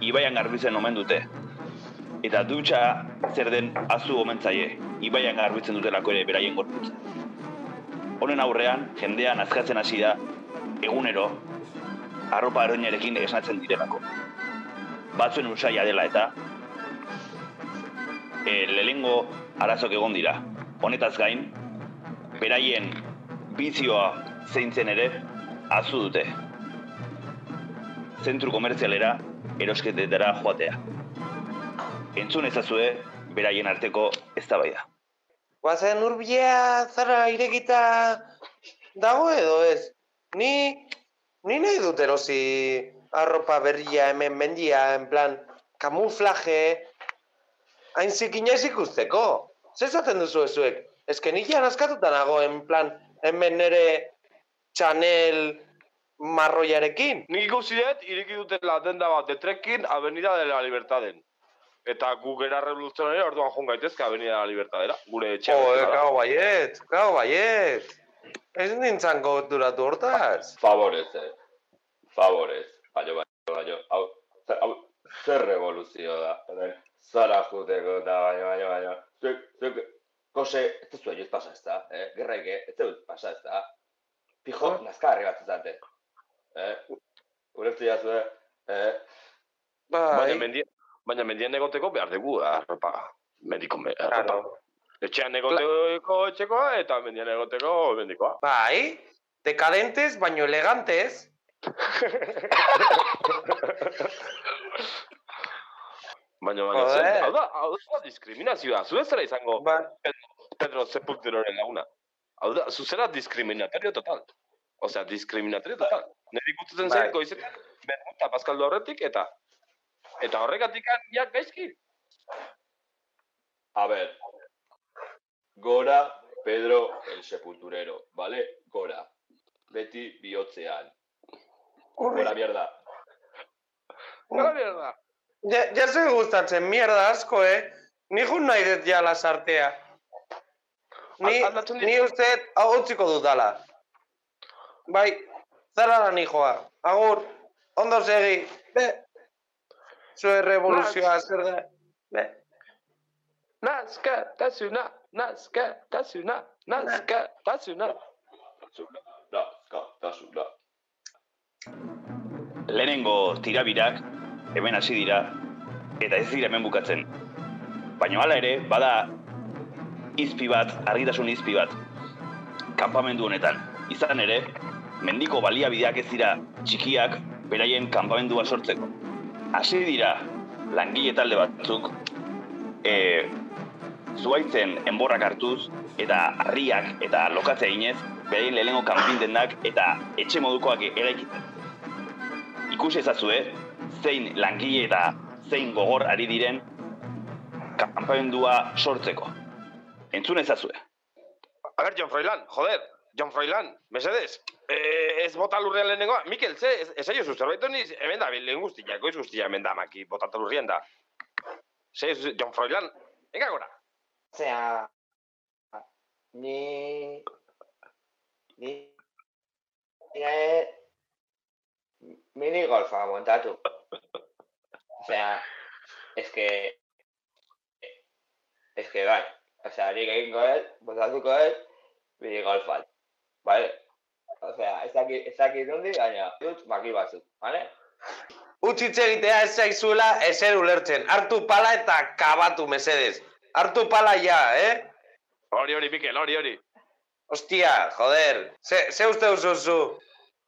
ibaian garbitzen omen dute. Eta dutxa zer den azu omentzaie, ibaian garbitzen dutelako ere beraien gorputza. Honen aurrean, jendean azkatzen hasi da, egunero, arropa eroinarekin esnatzen direlako. Batzuen usaia dela eta, e, lehengo arazok egon dira. Honetaz gain, beraien bizioa zeintzen ere, azu dute. Zentru komertzialera, erosketetara joatea. Entzun ezazue, beraien arteko eztabaida. Guazen urbilea zara irekita dago edo ez? Ni, ni nahi dut erosi arropa berria hemen mendia, en plan, kamuflaje, hain zikina ez ikusteko. Zer zaten duzu ezuek? Ez que nik jan askatuta nago, en plan, hemen nere Chanel marroiarekin. Nik ikusi dut, ireki dutela denda bat detrekin Avenida de la Libertaden. Eta gu gera revoluzionari orduan joan gaitezke Avenida de la Libertadera, gure etxea. Jo, eh, gau baiet, gau baiet. Ez nintzen goturatu hortaz. Favorez, eh. Favorez. Baina, baina, baina, hau, zer, hau, zer revoluzio da. Zara juteko eta baina, baina, baina. Zuek, zuek, kose, ez duzu ez pasa ez da, eh? Gerraike, ez duzu pasa ez da. Pijo, nazkarri bat zate. Eh? Ulertu jazu, eh? Baina, mendien, baina mendien egoteko behar dugu, arropa. Mediko, me, arropa. Etxean egoteko etxekoa eta mendian egoteko mendikoa. Bai, decadentes baino elegantes. [LAUGHS] Baina, baina, zer, hau da, hau da diskriminazioa. Zu ez zera izango Ba. Pedro, Pedro Sepulturoren laguna. Hau da, zu zera diskriminatorio total. Osea, diskriminatorio total. Neri gututzen Bai. zen, goizetan, bermuta paskaldo horretik, eta eta horregatik ja gaizki. A ver. Gora Pedro el Sepulturero, ¿vale? Gora. Beti bihotzean. Gora mierda. Gara mierda. Ja, ja ze gustatzen, mierda asko, eh? Ni jun nahi dut ja lasartea. Ni, ni uste hau utziko dutala. Bai, zara da nijoa. Agur, ondo segi. Be, zue revoluzioa zer da. Be. Nazka, tasuna, nazka, tasuna, nazka, tasuna. Nazka, tasuna. Lehenengo tirabirak hemen hasi dira eta ez dira hemen bukatzen. Baina hala ere, bada izpi bat, argitasun izpi bat, kanpamendu honetan. Izan ere, mendiko baliabideak ez dira txikiak beraien kanpamendua sortzeko. Hasi dira langile talde batzuk, e, zuaitzen enborrak hartuz, eta harriak eta lokatzea inez, beraien lehenengo kanpintendak eta etxe modukoak eraikiten. Ikusi ezazue, zein langile eta zein gogor ari diren kanpamendua sortzeko. Entzun ezazue. A ver, John Froilán, joder, John Froilán, mesedez, eh, ez bota lurrean lehenengoa, Mikel, ze, ez, ez aio zerbait honi, hemen da, lehen guztia, goiz guztia hemen da, maki, botata lurrien da. Ze, John Froilán, venga gora. Osea, ni... Ni... Nire... Minigolfa montatu. Osea, es que... Es que bai. Osea, nik egingo ez, botatuko ez, minigolfan. Vale? Osea, ez dakit, ez dakit nondi, baina dut maki batzuk, vale? Utzitz egitea ez zaizuela ezer ulertzen. Hartu pala eta kabatu mesedez. Hartu pala ja, eh? Hori, hori, Mikel, hori, hori. Ostia, joder. Ze, ze uste duzu zu?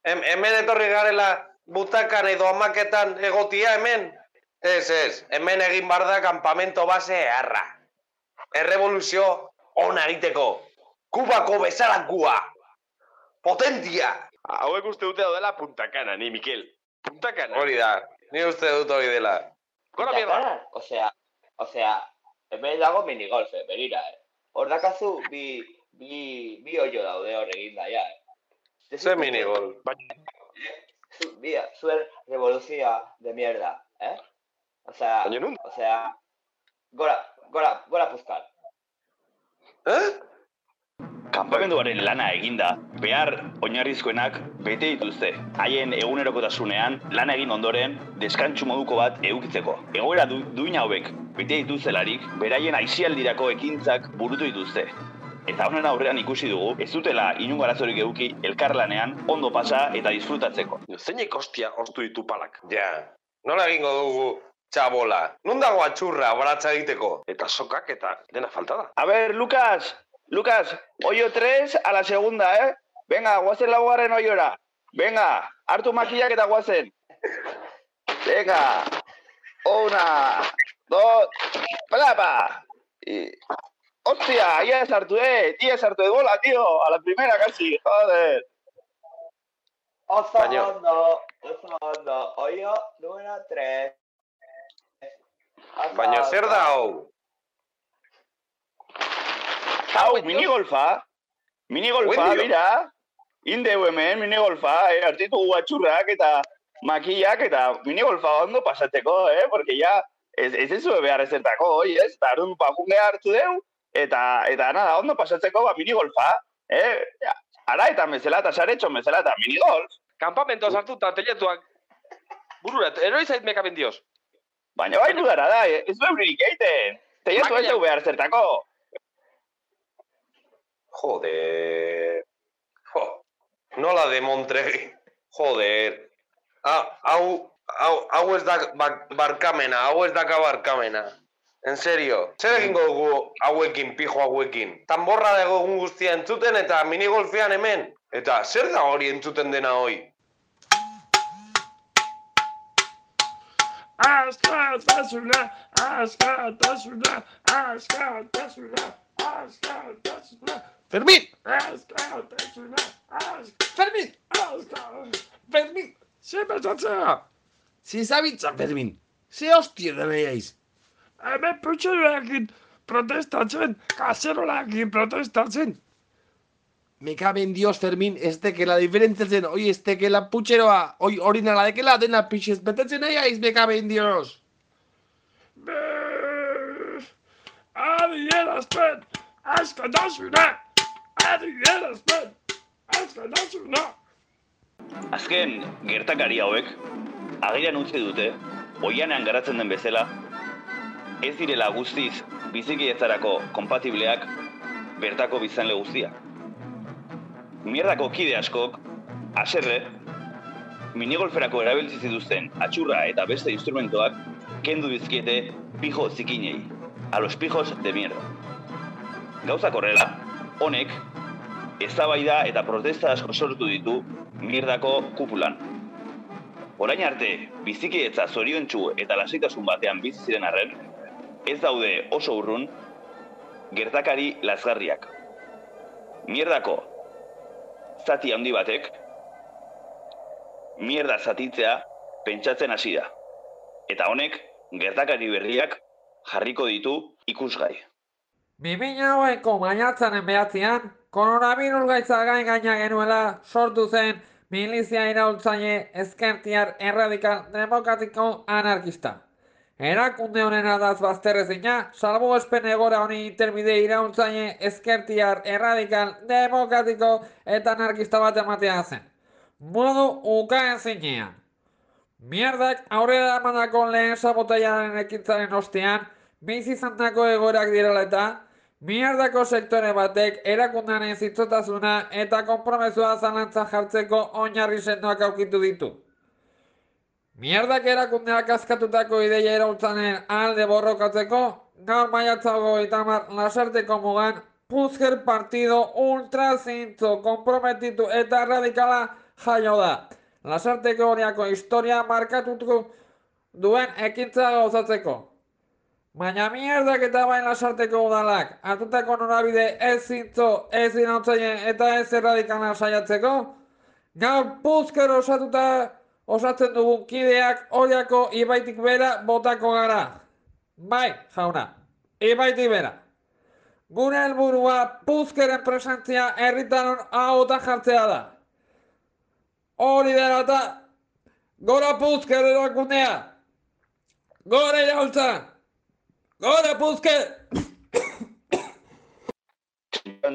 Hem, hemen etorri garela butakan edo amaketan egotia hemen? Ez, ez. Hemen egin bar da campamento base eharra. Errevoluzio ona egiteko. Kubako bezalakua. Potentia. Hauek uste dute daudela puntakana, ni, Mikel. Puntakana. Hori da. Ni uste dut hori dela. Gora mierda. Osea, osea, hemen dago minigolfe, begira, eh? Hor dakazu bi, bi, bi hoyo daude hor egin da, ja, eh? Ze minigol. Bi, zuen revoluzioa de mierda, eh? Osea, osea, gora, gora, gora puzkal. Eh? Kanpamenduaren lana eginda, behar oinarrizkoenak bete dituzte. Haien egunerokotasunean lana egin ondoren deskantsu moduko bat eukitzeko. Egoera du, duina hauek bete dituztelarik, beraien aisialdirako ekintzak burutu dituzte. Eta honen aurrean ikusi dugu, ez dutela inungo arazorik euki elkarlanean ondo pasa eta disfrutatzeko. Zeinek ostia ostu ditu palak. Ja, nola egingo dugu txabola? Non dago atxurra baratza egiteko? Eta sokak eta dena falta da. A ver, Lucas, Lucas, hoyo 3 a la segunda, eh? Venga, guazen laugarren hoyora. Venga, hartu makillak eta guazen. Venga, una, dos, plapa. Y... Hostia, ya es hartu, eh, ya es hartu de bola, tío, a la primera casi, joder. Oso Baina- ondo, oso ondo. Oio, número 3. Baina zer da hau? Hau, minigolfa. Minigolfa, mira. Indeu hemen, minigolfa, eh, hartitu atxurrak eta makillak eta minigolfa ondo pasatzeko, eh, porque ya ez, ez ez zue behar ezertako, oi, ez? Eta arun pagunge hartu deu, eta, eta nada, ondo pasatzeko, ba, minigolfa, eh? Ara eta mezela eta saretxo mezela eta minigolf. Kampamentoa sartu eta teletuak burura, eroi zait meka bendioz. Baina bai dudara da, eh, ez du euririk egiten. Teiatu ez deu behar zertako. Joder. Jo. Nola de Montregi. Joder. Ah, hau, hau, hau ez da bak- barkamena, hau ez daka barkamena. En serio, zer egingo dugu hauekin, pijo hauekin? Tanborra dago egun guztia entzuten eta minigolfean hemen. Eta zer da hori entzuten dena hoi? Askatasuna, askatasuna, askatasuna, askatasuna. Fermín! Askatasuna, askatasuna. Fermín! Askatasuna. Fermín! Ze pasatzea? Ze zabitza, Fermín? Ze hostia da nahiaiz? Hemen putxeroekin protestatzen, kaserolakin protestatzen. Me cabe en Dios, Fermín, ez tekela diferentziatzen, oi ez tekela putxeroa, oi orinala dekela dena pixez betetzen nahi aiz, me cabe en Dios. Adierazpen, askatasuna, adierazpen, askatasuna. Azken gertakari hauek, agerian utzi dute, oianean garatzen den bezala, ez direla guztiz bizikietzarako kompatibleak bertako bizanle guztiak. Mierdako kide askok, aserre, minigolferako erabiltzi zituzten atxurra eta beste instrumentoak kendu dizkiete pijo zikinei, a los pijos de mierda. Gauzak horrela, honek, eztabaida eta protesta asko sortu ditu mierdako kupulan. Orain arte, bizikietza zoriontsu eta lasitasun batean bizi ziren arren, ez daude oso urrun gertakari lazgarriak. Mierdako zati handi batek, mierda zatitzea pentsatzen hasi da. Eta honek, gertakari berriak jarriko ditu ikusgai. Bi mila haueko maiatzaren behatzean, koronavirus gaitza gain gaina genuela sortu zen milizia iraultzaile ezkertiar erradikal demokratiko anarkista. Erakunde honen adaz bazterrezina, salbo espen egora honi interbide iraultzaile ezkertiar erradikal demokratiko eta anarkista bat ematea zen. Modu ukaezinean. Mierdak aurrera emanako lehen sabotaiaren ekintzaren ostean, bizi izandako egoerak direla eta, mierdako sektore batek erakundearen zitzotasuna eta konpromesua zalantza jartzeko oinarri sendoak aurkitu ditu. Mierdak erakundeak askatutako ideia iraultzanen alde borrokatzeko, gaur maiatzago eta mar lasarteko mugan, Puzker partido ultrazintzo, komprometitu eta radikala jaio da. Lasarteko horiako historia markatutuko duen ekintza gauzatzeko. Baina mierdak eta bain lasarteko udalak, hartutako norabide ez zintzo, ez irautzaile eta ez erradikala saiatzeko, gaur puzker osatuta osatzen dugun kideak horiako ibaitik bera botako gara. Bai, jauna, ibaitik bera. Gure helburua puzkeren presentzia herritaron ahota jartzea da. Hori dela eta gora puzker erakundea. Gora iraultza. Gora puzker!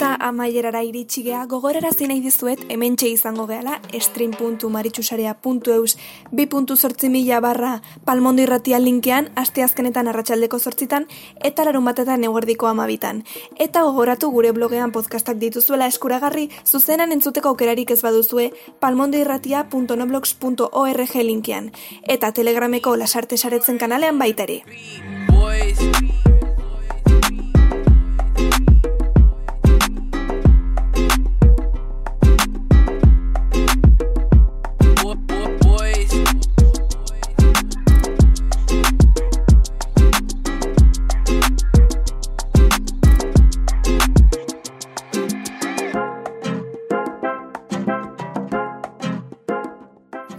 eta amaierara iritsi gea gogorarazi nahi dizuet hemen izango gehala stream.maritxusarea.eus 2.zortzi barra palmondo irratia linkean aste azkenetan arratsaldeko zortzitan eta larun batetan eguerdiko amabitan. Eta gogoratu gure blogean podcastak dituzuela eskuragarri zuzenan entzuteko aukerarik ez baduzue palmondoirratia.noblogs.org linkean eta telegrameko lasarte saretzen kanalean baitari. Boys,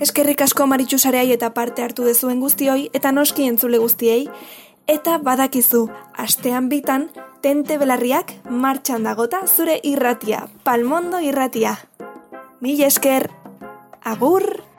Eskerrik asko maritxu sareai eta parte hartu dezuen guztioi eta noski entzule guztiei. Eta badakizu, astean bitan, tente belarriak martxan dagota zure irratia, palmondo irratia. Mil esker, agur!